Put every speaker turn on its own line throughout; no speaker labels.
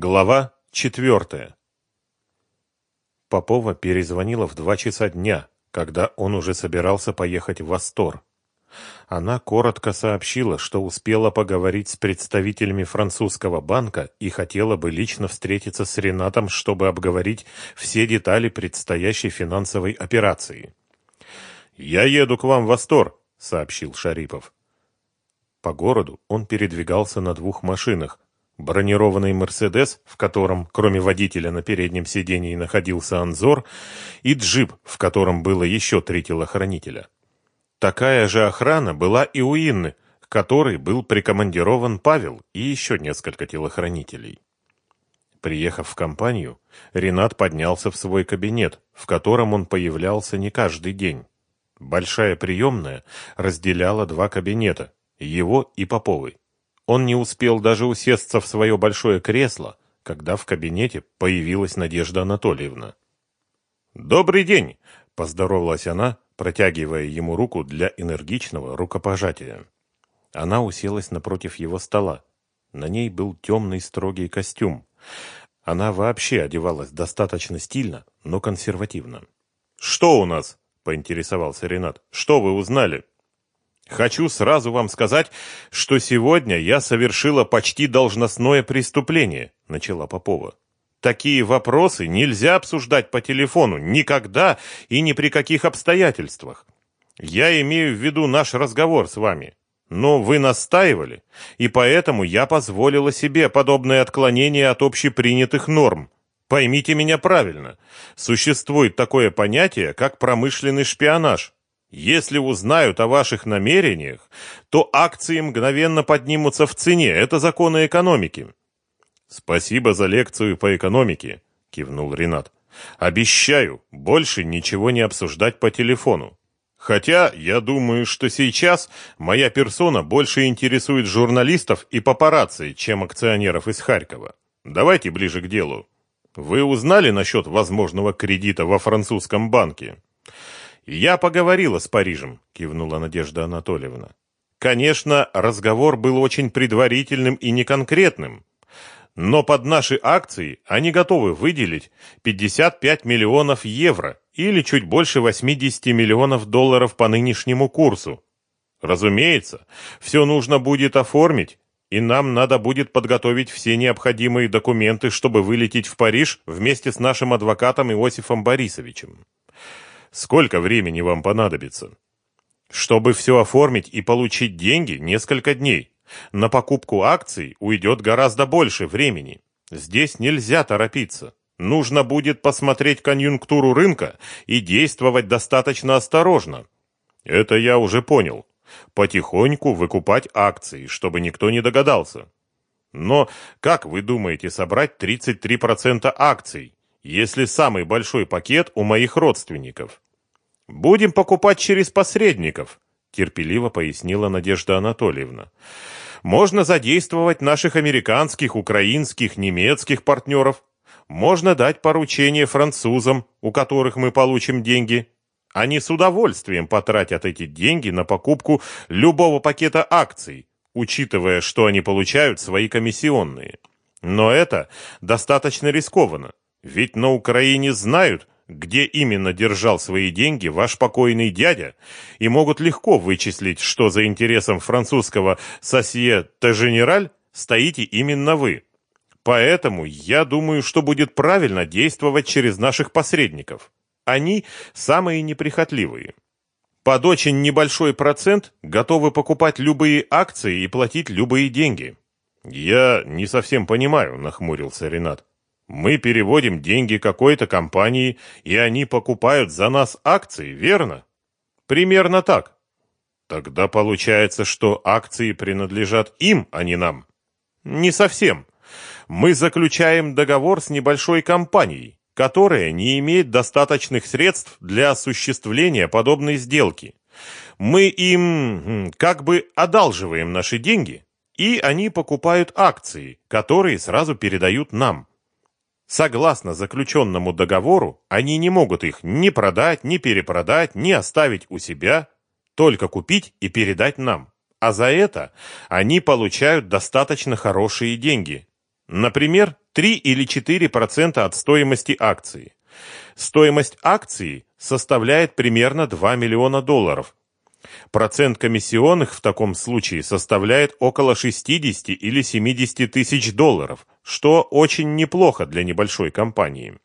Глава четвертая. Попова перезвонила в два часа дня, когда он уже собирался поехать в Востор. Она коротко сообщила, что успела поговорить с представителями французского банка и хотела бы лично встретиться с Ренатом, чтобы обговорить все детали предстоящей финансовой операции. «Я еду к вам в Востор», — сообщил Шарипов. По городу он передвигался на двух машинах, бронированный «Мерседес», в котором, кроме водителя, на переднем сидении находился Анзор, и джип, в котором было еще три телохранителя. Такая же охрана была и у Инны, которой был прикомандирован Павел и еще несколько телохранителей. Приехав в компанию, Ренат поднялся в свой кабинет, в котором он появлялся не каждый день. Большая приемная разделяла два кабинета, его и Поповой. Он не успел даже усесться в свое большое кресло, когда в кабинете появилась Надежда Анатольевна. «Добрый день!» – поздоровалась она, протягивая ему руку для энергичного рукопожатия. Она уселась напротив его стола. На ней был темный строгий костюм. Она вообще одевалась достаточно стильно, но консервативно. «Что у нас?» – поинтересовался Ренат. «Что вы узнали?» Хочу сразу вам сказать, что сегодня я совершила почти должностное преступление, начала Попова. Такие вопросы нельзя обсуждать по телефону никогда и ни при каких обстоятельствах. Я имею в виду наш разговор с вами. Но вы настаивали, и поэтому я позволила себе подобное отклонение от общепринятых норм. Поймите меня правильно. Существует такое понятие, как промышленный шпионаж. Если узнают о ваших намерениях, то акции мгновенно поднимутся в цене. Это законы экономики. Спасибо за лекцию по экономике, кивнул Ренат. Обещаю, больше ничего не обсуждать по телефону. Хотя я думаю, что сейчас моя персона больше интересует журналистов и папарацци, чем акционеров из Харькова. Давайте ближе к делу. Вы узнали насчет возможного кредита во французском банке? «Я поговорила с Парижем», — кивнула Надежда Анатольевна. «Конечно, разговор был очень предварительным и неконкретным, но под наши акции они готовы выделить 55 миллионов евро или чуть больше 80 миллионов долларов по нынешнему курсу. Разумеется, все нужно будет оформить, и нам надо будет подготовить все необходимые документы, чтобы вылететь в Париж вместе с нашим адвокатом Иосифом Борисовичем. Сколько времени вам понадобится? Чтобы все оформить и получить деньги, несколько дней. На покупку акций уйдет гораздо больше времени. Здесь нельзя торопиться. Нужно будет посмотреть конъюнктуру рынка и действовать достаточно осторожно. Это я уже понял. Потихоньку выкупать акции, чтобы никто не догадался. Но как вы думаете собрать 33% акций? Если самый большой пакет у моих родственников. Будем покупать через посредников, терпеливо пояснила Надежда Анатольевна. Можно задействовать наших американских, украинских, немецких партнеров. Можно дать поручение французам, у которых мы получим деньги. Они с удовольствием потратят эти деньги на покупку любого пакета акций, учитывая, что они получают свои комиссионные. Но это достаточно рискованно. Ведь на Украине знают, где именно держал свои деньги ваш покойный дядя, и могут легко вычислить, что за интересом французского «Сосье де Женераль» стоите именно вы. Поэтому я думаю, что будет правильно действовать через наших посредников. Они самые неприхотливые. Под очень небольшой процент готовы покупать любые акции и платить любые деньги. Я не совсем понимаю, нахмурился Ренат. Мы переводим деньги какой-то компании, и они покупают за нас акции, верно? Примерно так. Тогда получается, что акции принадлежат им, а не нам. Не совсем. Мы заключаем договор с небольшой компанией, которая не имеет достаточных средств для осуществления подобной сделки. Мы им как бы одалживаем наши деньги, и они покупают акции, которые сразу передают нам. Согласно заключенному договору, они не могут их ни продать, ни перепродать, ни оставить у себя, только купить и передать нам. А за это они получают достаточно хорошие деньги. Например, 3 или 4% от стоимости акции. Стоимость акции составляет примерно 2 миллиона долларов. Процент комиссионных в таком случае составляет около 60 или 70 тысяч долларов, что очень неплохо для небольшой компании.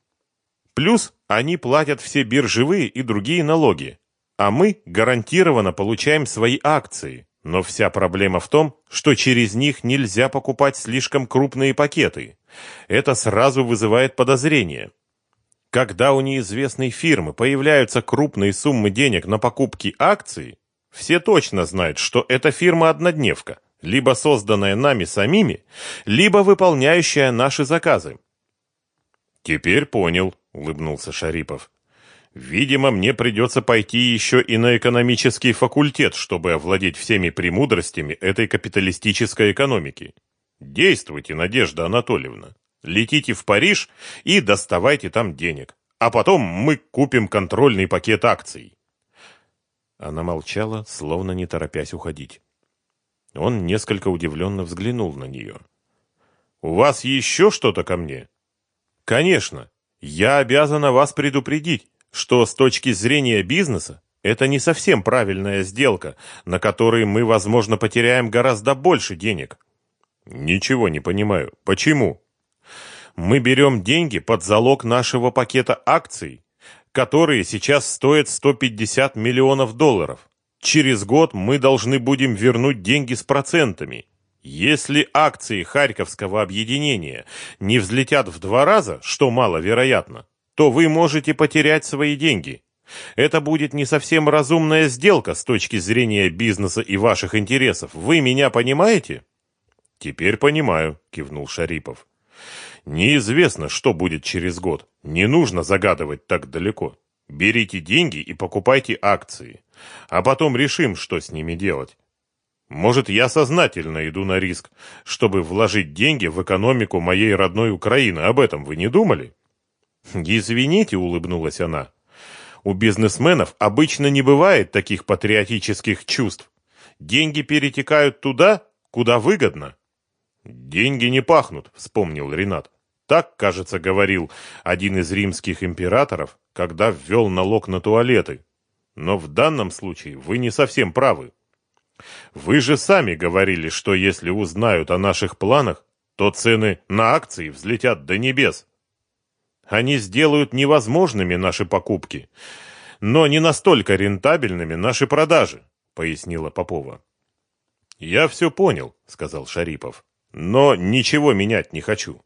Плюс они платят все биржевые и другие налоги, а мы гарантированно получаем свои акции. Но вся проблема в том, что через них нельзя покупать слишком крупные пакеты. Это сразу вызывает подозрение. Когда у неизвестной фирмы появляются крупные суммы денег на покупки акций, все точно знают, что это фирма-однодневка, либо созданная нами самими, либо выполняющая наши заказы. «Теперь понял», — улыбнулся Шарипов. Видимо, мне придется пойти еще и на экономический факультет, чтобы овладеть всеми премудростями этой капиталистической экономики. Действуйте, Надежда Анатольевна. Летите в Париж и доставайте там денег. А потом мы купим контрольный пакет акций. Она молчала, словно не торопясь уходить. Он несколько удивленно взглянул на нее. «У вас еще что-то ко мне?» «Конечно. Я обязана вас предупредить что с точки зрения бизнеса это не совсем правильная сделка, на которой мы, возможно, потеряем гораздо больше денег. Ничего не понимаю. Почему? Мы берем деньги под залог нашего пакета акций, которые сейчас стоят 150 миллионов долларов. Через год мы должны будем вернуть деньги с процентами. Если акции Харьковского объединения не взлетят в два раза, что маловероятно, то вы можете потерять свои деньги. Это будет не совсем разумная сделка с точки зрения бизнеса и ваших интересов. Вы меня понимаете? Теперь понимаю, кивнул Шарипов. Неизвестно, что будет через год. Не нужно загадывать так далеко. Берите деньги и покупайте акции. А потом решим, что с ними делать. Может, я сознательно иду на риск, чтобы вложить деньги в экономику моей родной Украины. Об этом вы не думали? «Извините», — улыбнулась она. «У бизнесменов обычно не бывает таких патриотических чувств. Деньги перетекают туда, куда выгодно». «Деньги не пахнут», — вспомнил Ренат. Так, кажется, говорил один из римских императоров, когда ввел налог на туалеты. Но в данном случае вы не совсем правы. Вы же сами говорили, что если узнают о наших планах, то цены на акции взлетят до небес. Они сделают невозможными наши покупки, но не настолько рентабельными наши продажи, пояснила Попова. Я все понял, сказал Шарипов. Но ничего менять не хочу.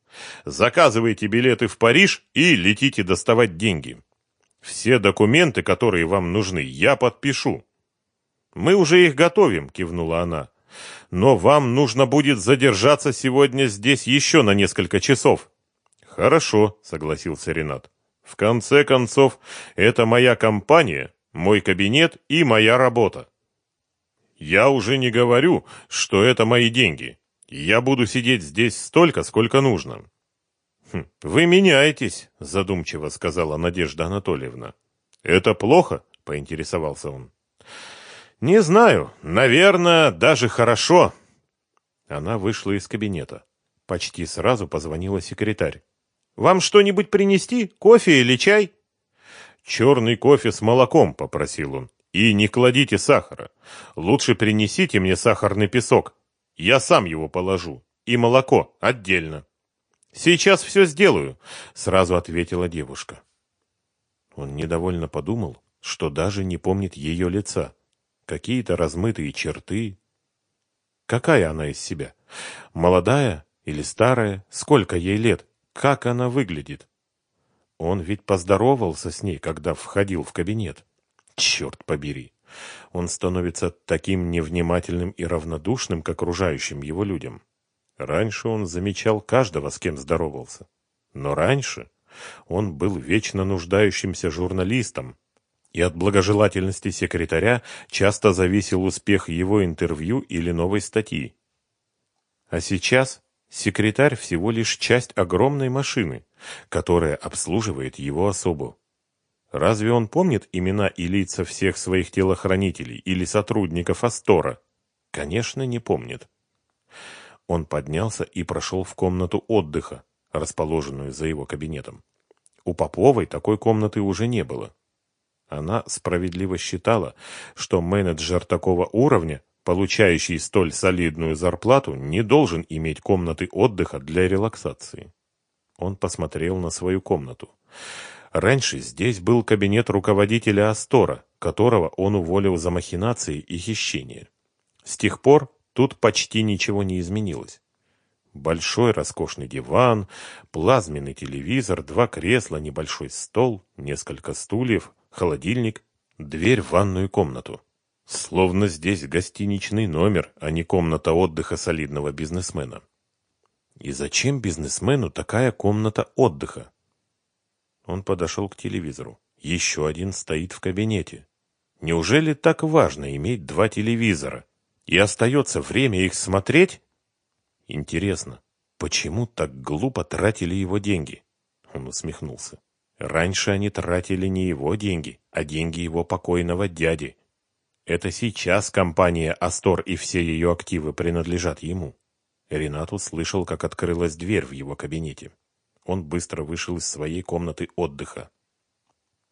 Заказывайте билеты в Париж и летите доставать деньги. Все документы, которые вам нужны, я подпишу. Мы уже их готовим, кивнула она. Но вам нужно будет задержаться сегодня здесь еще на несколько часов. Хорошо, согласился Ренат. В конце концов, это моя компания, мой кабинет и моя работа. Я уже не говорю, что это мои деньги. Я буду сидеть здесь столько, сколько нужно. Хм, вы меняетесь, задумчиво сказала Надежда Анатольевна. Это плохо? поинтересовался он. Не знаю, наверное, даже хорошо. Она вышла из кабинета. Почти сразу позвонила секретарь. Вам что-нибудь принести? Кофе или чай?» «Черный кофе с молоком», — попросил он. «И не кладите сахара. Лучше принесите мне сахарный песок. Я сам его положу. И молоко отдельно». «Сейчас все сделаю», — сразу ответила девушка. Он недовольно подумал, что даже не помнит ее лица. Какие-то размытые черты. Какая она из себя? Молодая или старая? Сколько ей лет? как она выглядит. Он ведь поздоровался с ней, когда входил в кабинет. Черт побери! Он становится таким невнимательным и равнодушным к окружающим его людям. Раньше он замечал каждого, с кем здоровался. Но раньше он был вечно нуждающимся журналистом, и от благожелательности секретаря часто зависел успех его интервью или новой статьи. А сейчас Секретарь всего лишь часть огромной машины, которая обслуживает его особу. Разве он помнит имена и лица всех своих телохранителей или сотрудников Астора? Конечно, не помнит. Он поднялся и прошел в комнату отдыха, расположенную за его кабинетом. У Поповой такой комнаты уже не было. Она справедливо считала, что менеджер такого уровня, получающий столь солидную зарплату, не должен иметь комнаты отдыха для релаксации. Он посмотрел на свою комнату. Раньше здесь был кабинет руководителя Астора, которого он уволил за махинации и хищение. С тех пор тут почти ничего не изменилось. Большой роскошный диван, плазменный телевизор, два кресла, небольшой стол, несколько стульев, холодильник, дверь в ванную комнату. Словно здесь гостиничный номер, а не комната отдыха солидного бизнесмена. И зачем бизнесмену такая комната отдыха? Он подошел к телевизору. Еще один стоит в кабинете. Неужели так важно иметь два телевизора? И остается время их смотреть? Интересно, почему так глупо тратили его деньги? Он усмехнулся. Раньше они тратили не его деньги, а деньги его покойного дяди. Это сейчас компания «Астор» и все ее активы принадлежат ему. Ренат услышал, как открылась дверь в его кабинете. Он быстро вышел из своей комнаты отдыха.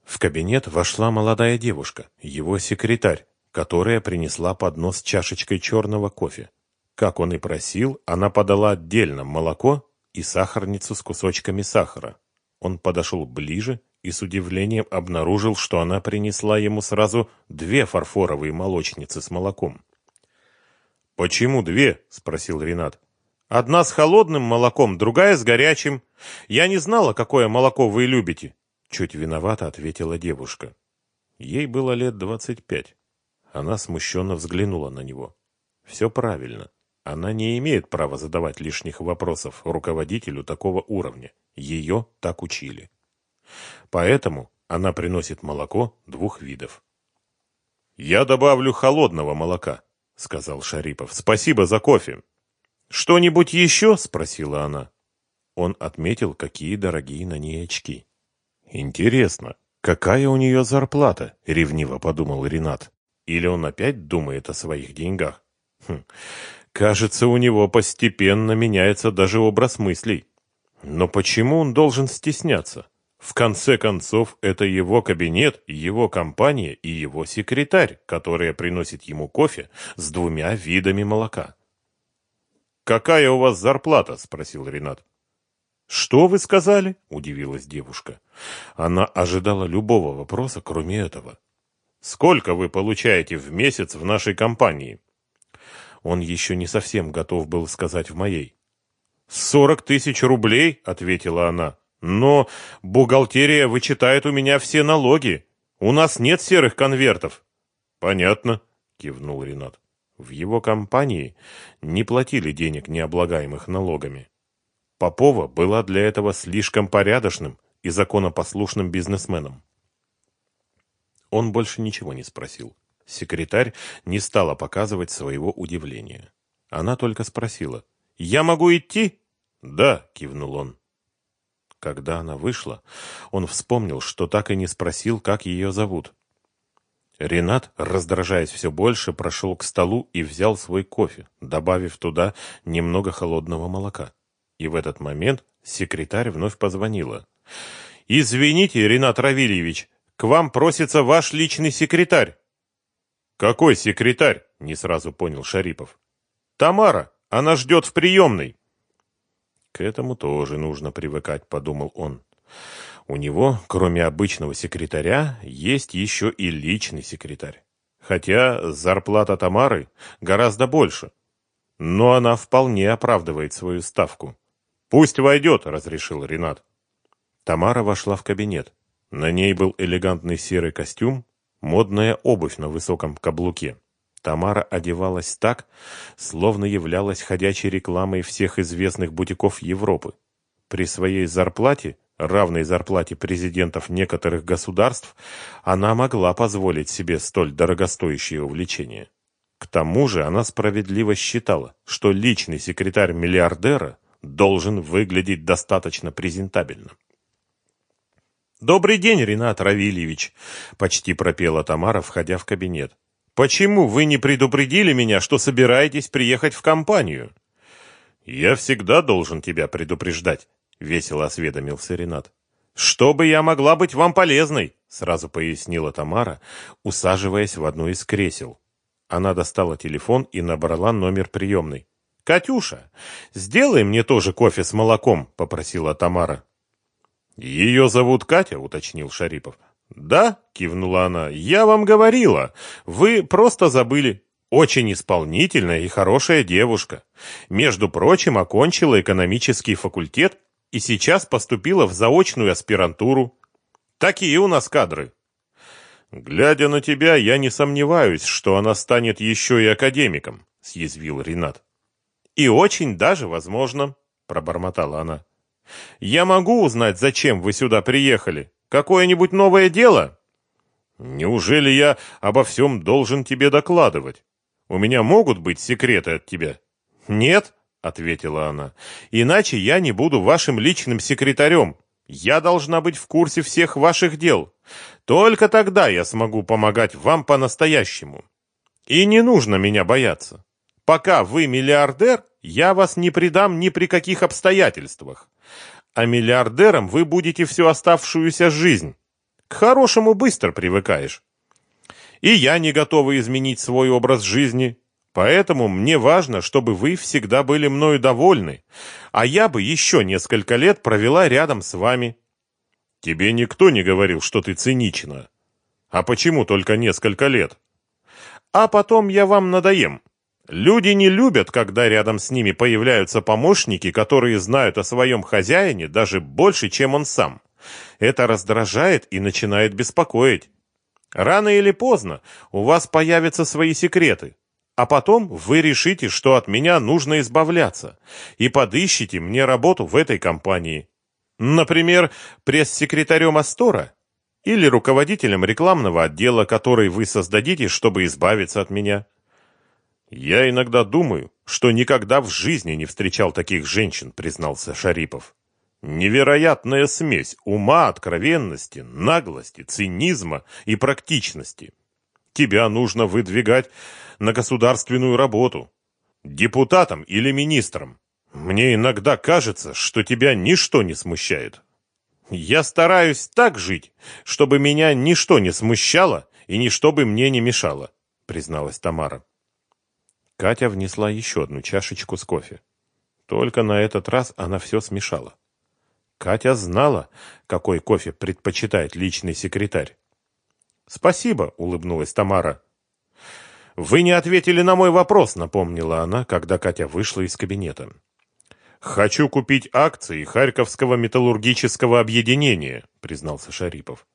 В кабинет вошла молодая девушка, его секретарь, которая принесла поднос с чашечкой черного кофе. Как он и просил, она подала отдельно молоко и сахарницу с кусочками сахара. Он подошел ближе и с удивлением обнаружил, что она принесла ему сразу две фарфоровые молочницы с молоком. «Почему две?» – спросил Ренат. «Одна с холодным молоком, другая с горячим. Я не знала, какое молоко вы любите». Чуть виновата ответила девушка. Ей было лет двадцать пять. Она смущенно взглянула на него. «Все правильно. Она не имеет права задавать лишних вопросов руководителю такого уровня. Ее так учили. Поэтому она приносит молоко двух видов. «Я добавлю холодного молока», — сказал Шарипов. «Спасибо за кофе». «Что-нибудь еще?» — спросила она. Он отметил, какие дорогие на ней очки. «Интересно, какая у нее зарплата?» — ревниво подумал Ренат. «Или он опять думает о своих деньгах?» хм. Кажется, у него постепенно меняется даже образ мыслей. Но почему он должен стесняться? В конце концов, это его кабинет, его компания и его секретарь, которая приносит ему кофе с двумя видами молока. «Какая у вас зарплата?» – спросил Ренат. «Что вы сказали?» – удивилась девушка. Она ожидала любого вопроса, кроме этого. «Сколько вы получаете в месяц в нашей компании?» Он еще не совсем готов был сказать в моей. «Сорок тысяч рублей?» — ответила она. «Но бухгалтерия вычитает у меня все налоги. У нас нет серых конвертов». «Понятно», — кивнул Ренат. В его компании не платили денег необлагаемых налогами. Попова была для этого слишком порядочным и законопослушным бизнесменом. Он больше ничего не спросил. Секретарь не стала показывать своего удивления. Она только спросила. «Я могу идти?» «Да», — кивнул он. Когда она вышла, он вспомнил, что так и не спросил, как ее зовут. Ренат, раздражаясь все больше, прошел к столу и взял свой кофе, добавив туда немного холодного молока. И в этот момент секретарь вновь позвонила. «Извините, Ренат Равильевич, к вам просится ваш личный секретарь». «Какой секретарь?» — не сразу понял Шарипов. «Тамара, она ждет в приемной». «К этому тоже нужно привыкать», — подумал он. «У него, кроме обычного секретаря, есть еще и личный секретарь. Хотя зарплата Тамары гораздо больше. Но она вполне оправдывает свою ставку». «Пусть войдет», — разрешил Ренат. Тамара вошла в кабинет. На ней был элегантный серый костюм, модная обувь на высоком каблуке. Тамара одевалась так, словно являлась ходячей рекламой всех известных бутиков Европы. При своей зарплате, равной зарплате президентов некоторых государств, она могла позволить себе столь дорогостоящее увлечение. К тому же она справедливо считала, что личный секретарь миллиардера должен выглядеть достаточно презентабельно. «Добрый день, Ренат Равильевич!» — почти пропела Тамара, входя в кабинет. «Почему вы не предупредили меня, что собираетесь приехать в компанию?» Я всегда должен тебя предупреждать, весело осведомился Ренат. Чтобы я могла быть вам полезной, сразу пояснила Тамара, усаживаясь в одно из кресел. Она достала телефон и набрала номер приемной. «Катюша, сделай мне тоже кофе с молоком», — попросила Тамара. «Ее зовут Катя», — уточнил Шарипов. «Да», — кивнула она, — «я вам говорила. Вы просто забыли. Очень исполнительная и хорошая девушка. Между прочим, окончила экономический факультет и сейчас поступила в заочную аспирантуру. Такие у нас кадры». «Глядя на тебя, я не сомневаюсь, что она станет еще и академиком», — съязвил Ренат. «И очень даже возможно», — пробормотала она. «Я могу узнать, зачем вы сюда приехали? Какое-нибудь новое дело?» «Неужели я обо всем должен тебе докладывать? У меня могут быть секреты от тебя?» «Нет», — ответила она, — «иначе я не буду вашим личным секретарем. Я должна быть в курсе всех ваших дел. Только тогда я смогу помогать вам по-настоящему. И не нужно меня бояться. Пока вы миллиардер, я вас не предам ни при каких обстоятельствах. А миллиардером вы будете всю оставшуюся жизнь. К хорошему быстро привыкаешь. И я не готова изменить свой образ жизни, поэтому мне важно, чтобы вы всегда были мною довольны, а я бы еще несколько лет провела рядом с вами. Тебе никто не говорил, что ты цинична. А почему только несколько лет? А потом я вам надоем. Люди не любят, когда рядом с ними появляются помощники, которые знают о своем хозяине даже больше, чем он сам. Это раздражает и начинает беспокоить. Рано или поздно у вас появятся свои секреты, а потом вы решите, что от меня нужно избавляться, и подыщите мне работу в этой компании. Например, пресс-секретарем Астора или руководителем рекламного отдела, который вы создадите, чтобы избавиться от меня. «Я иногда думаю, что никогда в жизни не встречал таких женщин», — признался Шарипов. «Невероятная смесь ума, откровенности, наглости, цинизма и практичности. Тебя нужно выдвигать на государственную работу, депутатом или министром. Мне иногда кажется, что тебя ничто не смущает. Я стараюсь так жить, чтобы меня ничто не смущало и ничто бы мне не мешало», — призналась Тамара. Катя внесла еще одну чашечку с кофе. Только на этот раз она все смешала. Катя знала, какой кофе предпочитает личный секретарь. «Спасибо», — улыбнулась Тамара. «Вы не ответили на мой вопрос», — напомнила она, когда Катя вышла из кабинета. «Хочу купить акции Харьковского металлургического объединения», — признался Шарипов.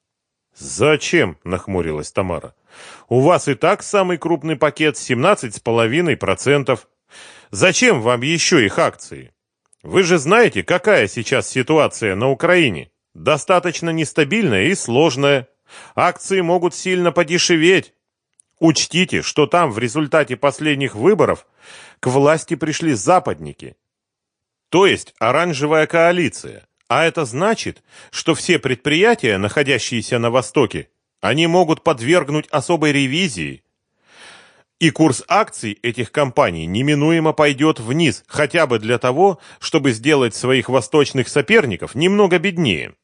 «Зачем?» — нахмурилась Тамара. «У вас и так самый крупный пакет, 17,5%. Зачем вам еще их акции? Вы же знаете, какая сейчас ситуация на Украине. Достаточно нестабильная и сложная. Акции могут сильно подешеветь. Учтите, что там в результате последних выборов к власти пришли западники. То есть оранжевая коалиция. А это значит, что все предприятия, находящиеся на Востоке, они могут подвергнуть особой ревизии. И курс акций этих компаний неминуемо пойдет вниз, хотя бы для того, чтобы сделать своих восточных соперников немного беднее.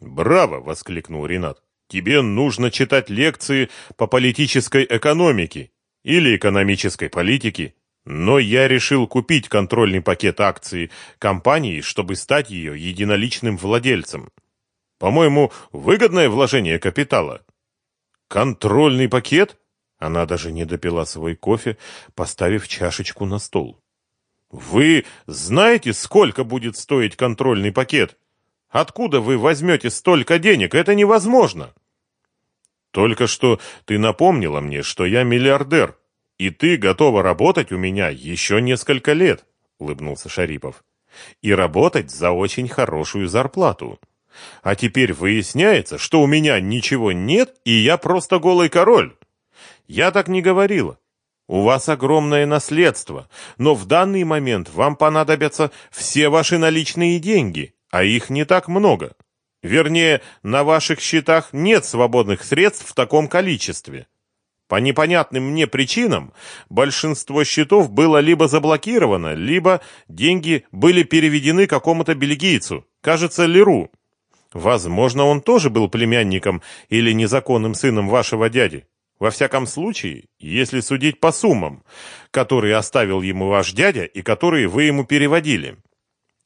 «Браво!» — воскликнул Ренат. «Тебе нужно читать лекции по политической экономике или экономической политике, но я решил купить контрольный пакет акций компании, чтобы стать ее единоличным владельцем. По-моему, выгодное вложение капитала. Контрольный пакет? Она даже не допила свой кофе, поставив чашечку на стол. Вы знаете, сколько будет стоить контрольный пакет? Откуда вы возьмете столько денег? Это невозможно. Только что ты напомнила мне, что я миллиардер, «И ты готова работать у меня еще несколько лет», — улыбнулся Шарипов. «И работать за очень хорошую зарплату. А теперь выясняется, что у меня ничего нет, и я просто голый король. Я так не говорила. У вас огромное наследство, но в данный момент вам понадобятся все ваши наличные деньги, а их не так много. Вернее, на ваших счетах нет свободных средств в таком количестве. По непонятным мне причинам большинство счетов было либо заблокировано, либо деньги были переведены какому-то бельгийцу, кажется, Леру. Возможно, он тоже был племянником или незаконным сыном вашего дяди. Во всяком случае, если судить по суммам, которые оставил ему ваш дядя и которые вы ему переводили.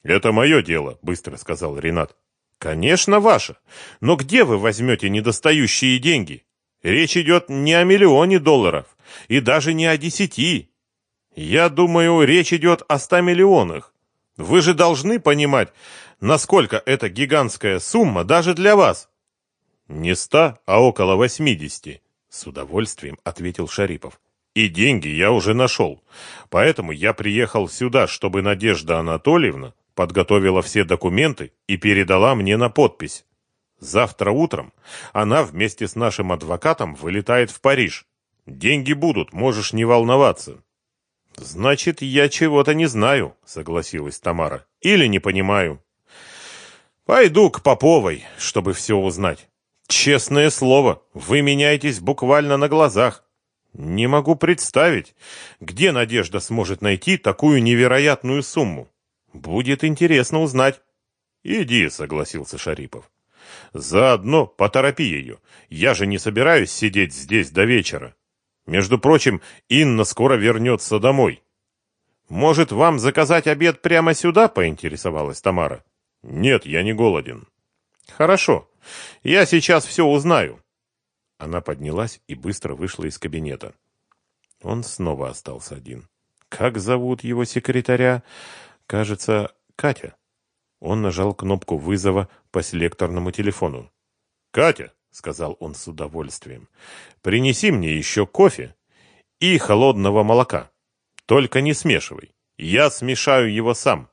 «Это мое дело», — быстро сказал Ренат. «Конечно, ваше. Но где вы возьмете недостающие деньги? Речь идет не о миллионе долларов и даже не о десяти. Я думаю, речь идет о ста миллионах. Вы же должны понимать, насколько это гигантская сумма даже для вас. Не ста, а около восьмидесяти, с удовольствием ответил Шарипов. И деньги я уже нашел. Поэтому я приехал сюда, чтобы Надежда Анатольевна подготовила все документы и передала мне на подпись. Завтра утром она вместе с нашим адвокатом вылетает в Париж. Деньги будут, можешь не волноваться. Значит, я чего-то не знаю, согласилась Тамара. Или не понимаю. Пойду к Поповой, чтобы все узнать. Честное слово, вы меняетесь буквально на глазах. Не могу представить, где Надежда сможет найти такую невероятную сумму. Будет интересно узнать. Иди, согласился Шарипов. Заодно поторопи ее. Я же не собираюсь сидеть здесь до вечера. Между прочим, Инна скоро вернется домой. Может, вам заказать обед прямо сюда, поинтересовалась Тамара. Нет, я не голоден. Хорошо. Я сейчас все узнаю. Она поднялась и быстро вышла из кабинета. Он снова остался один. Как зовут его секретаря? Кажется, Катя. Он нажал кнопку вызова по селекторному телефону. «Катя», — сказал он с удовольствием, — «принеси мне еще кофе и холодного молока. Только не смешивай. Я смешаю его сам».